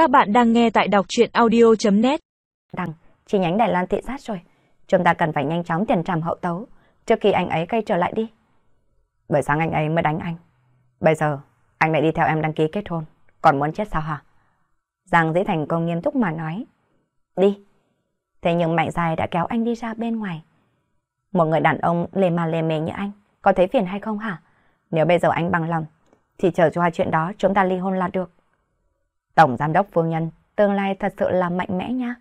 Các bạn đang nghe tại đọc chuyện audio.net Đằng, chi nhánh Đài Loan thị sát rồi. Chúng ta cần phải nhanh chóng tiền trảm hậu tấu, trước khi anh ấy quay trở lại đi. Bởi sáng anh ấy mới đánh anh. Bây giờ, anh lại đi theo em đăng ký kết hôn. Còn muốn chết sao hả? Giang Dĩ Thành công nghiêm túc mà nói. Đi. Thế nhưng Mạnh Dài đã kéo anh đi ra bên ngoài. Một người đàn ông lề mà lề mề như anh, có thấy phiền hay không hả? Nếu bây giờ anh bằng lòng, thì chờ cho hai chuyện đó chúng ta ly hôn là được. Tổng giám đốc phu nhân, tương lai thật sự là mạnh mẽ nha.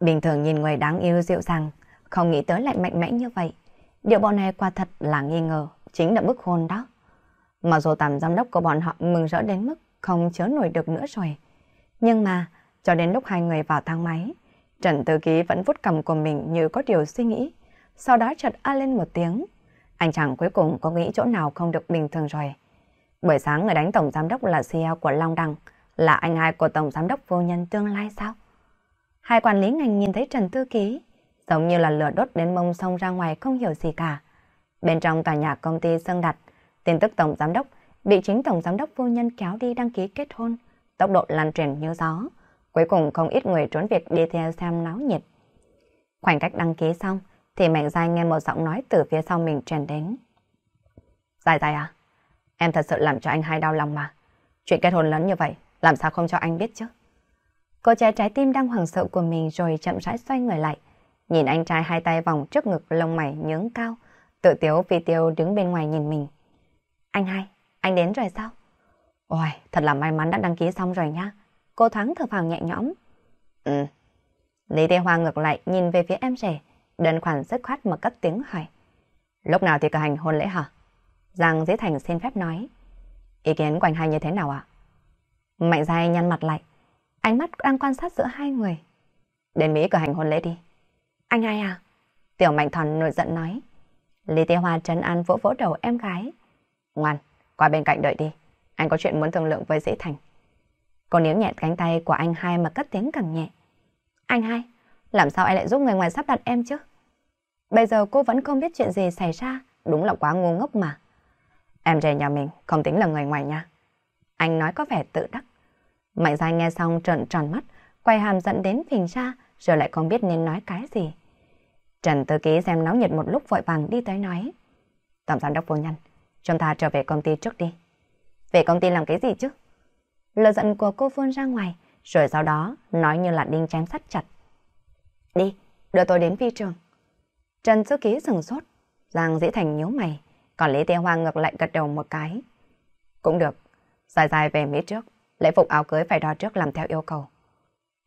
Bình thường nhìn người đáng yêu dịu dàng, không nghĩ tới lại mạnh mẽ như vậy. Điều bọn này quả thật là nghi ngờ, chính là bức hôn đó. Mặc dù tầm giám đốc của bọn họ mừng rỡ đến mức không chớ nổi được nữa rồi. Nhưng mà, cho đến lúc hai người vào thang máy, Trần Tư Ký vẫn vút cầm của mình như có điều suy nghĩ. Sau đó chợt a lên một tiếng. Anh chàng cuối cùng có nghĩ chỗ nào không được bình thường rồi. Buổi sáng người đánh tổng giám đốc là CEO của Long Đăng, là anh hai của tổng giám đốc vô nhân tương lai sao? Hai quản lý ngành nhìn thấy Trần Tư Ký, giống như là lửa đốt đến mông sông ra ngoài không hiểu gì cả. Bên trong tòa nhà công ty Sơn Đặt, tin tức tổng giám đốc bị chính tổng giám đốc vô nhân kéo đi đăng ký kết hôn, tốc độ lan truyền như gió. Cuối cùng không ít người trốn việc đi theo xem náo nhiệt. Khoảnh cách đăng ký xong, thì Mạnh Giai nghe một giọng nói từ phía sau mình truyền đến. Dài dài à? Em thật sự làm cho anh hai đau lòng mà. Chuyện kết hôn lớn như vậy, làm sao không cho anh biết chứ? Cô trẻ trái tim đang hoảng sợ của mình rồi chậm rãi xoay người lại. Nhìn anh trai hai tay vòng trước ngực lông mày nhướng cao. Tự tiếu vì tiêu đứng bên ngoài nhìn mình. Anh hai, anh đến rồi sao? Ôi, thật là may mắn đã đăng ký xong rồi nha. Cô thoáng thở phào nhẹ nhõm. Ừ. Lý Tê Hoa ngược lại nhìn về phía em rể. Đơn khoản rất khoát mà cất tiếng hỏi. Lúc nào thì cử hành hôn lễ hả? Giang Dĩ Thành xin phép nói. Ý kiến của anh hai như thế nào ạ? Mạnh dài nhăn mặt lại. Ánh mắt đang quan sát giữa hai người. Đến Mỹ cử hành hôn lễ đi. Anh hai à? Tiểu Mạnh Thòn nổi giận nói. Lý Tê Hoa trấn an vỗ vỗ đầu em gái. Ngoan, qua bên cạnh đợi đi. Anh có chuyện muốn thương lượng với Dĩ Thành. Cô níu nhẹ cánh tay của anh hai mà cất tiếng càng nhẹ. Anh hai, làm sao anh lại giúp người ngoài sắp đặt em chứ? Bây giờ cô vẫn không biết chuyện gì xảy ra, đúng là quá ngu ngốc mà. Em rể nhà mình không tính là người ngoài nha. Anh nói có vẻ tự đắc. Mạnh dài nghe xong trợn tròn mắt, quay hàm dẫn đến phình ra, rồi lại không biết nên nói cái gì. Trần Tư Ký xem náo nhiệt một lúc vội vàng đi tới nói. Tổng giám đốc vô nhân, chúng ta trở về công ty trước đi. Về công ty làm cái gì chứ? Lời giận của cô phun ra ngoài, rồi sau đó nói như là đinh chém sắt chặt. Đi, đưa tôi đến phi trường. Trần Tư Ký sừng sốt, Giang Dĩ Thành nhíu mày, còn Lý Tiêu Hoa ngược lại gật đầu một cái. Cũng được, dài dài về Mỹ trước, lễ phục áo cưới phải đo trước làm theo yêu cầu.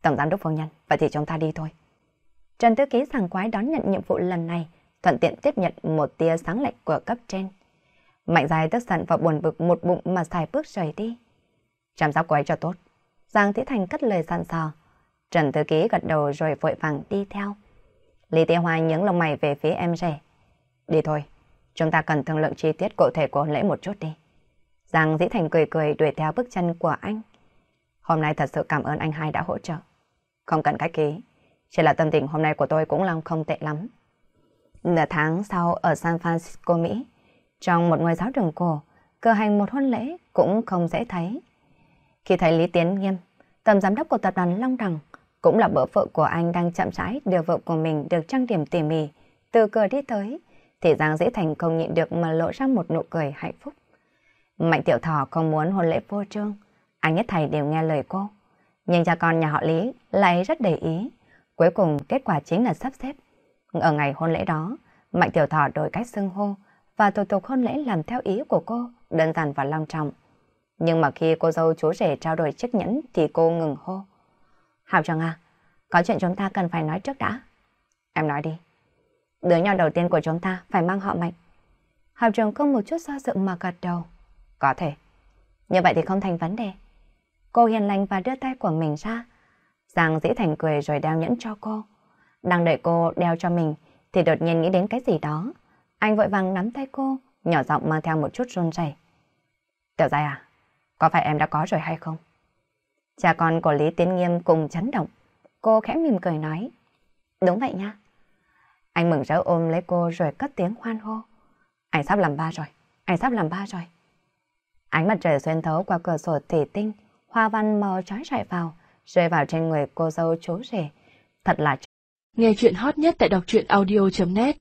Tổng giám đốc phu nhân, vậy thì chúng ta đi thôi. Trần Tư Ký sảng quái đón nhận nhiệm vụ lần này, thuận tiện tiếp nhận một tia sáng lạnh của cấp trên. Mạnh dài tức giận và buồn bực một bụng mà xài bước rời đi. Chăm sóc cô ấy cho tốt. Giang Thị Thành cất lời sẵn sò. Trần Tư Ký gật đầu rồi vội vàng đi theo. Lý Tiêu Hoa nhướng lông mày về phía em rể. Đi thôi, chúng ta cần thương lượng chi tiết cụ thể của lễ một chút đi. Giang Dĩ Thành cười cười đuổi theo bước chân của anh. Hôm nay thật sự cảm ơn anh hai đã hỗ trợ. Không cần cách ký, chỉ là tâm tình hôm nay của tôi cũng là không tệ lắm. Nửa tháng sau ở San Francisco, Mỹ, trong một ngôi giáo đường cổ, cử hành một hôn lễ cũng không dễ thấy. Khi thấy Lý Tiến Nghiêm, tầm giám đốc của tập đoàn Long Đằng, cũng là bữa vợ của anh đang chậm rãi đưa vợ của mình được trang điểm tỉ mỉ, từ cửa đi tới, thì Giang Dĩ Thành không nhịn được mà lộ ra một nụ cười hạnh phúc. Mạnh Tiểu Thỏ không muốn hôn lễ vô trương, anh nhất thầy đều nghe lời cô. Nhưng cha con nhà họ Lý lại rất để ý. Cuối cùng kết quả chính là sắp xếp. Ở ngày hôn lễ đó, Mạnh Tiểu Thỏ đổi cách xưng hô và thủ tục hôn lễ làm theo ý của cô, đơn giản và long trọng. Nhưng mà khi cô dâu chú rể trao đổi chiếc nhẫn thì cô ngừng hô. Hào Trăng à, có chuyện chúng ta cần phải nói trước đã. Em nói đi. Đứa nhỏ đầu tiên của chúng ta phải mang họ Mạnh. Hào Trường không một chút do dự mà gật đầu. Có thể. Như vậy thì không thành vấn đề. Cô hiền lành và đưa tay của mình ra. Giang dĩ thành cười rồi đeo nhẫn cho cô. Đang đợi cô đeo cho mình thì đột nhiên nghĩ đến cái gì đó. Anh vội vàng nắm tay cô, nhỏ giọng mang theo một chút run rẩy. Tiểu giai à, có phải em đã có rồi hay không? Cha con của Lý Tiến Nghiêm cùng chấn động. Cô khẽ mỉm cười nói. Đúng vậy nha. Anh mừng rỡ ôm lấy cô rồi cất tiếng hoan hô. Anh sắp làm ba rồi, anh sắp làm ba rồi. Ánh mặt trời xuyên thấu qua cửa sổ thủy tinh, hoa văn màu trói rọi vào, rơi vào trên người cô dâu chú rể. Thật là... Nghe chuyện hot nhất tại đọc truyện audio.net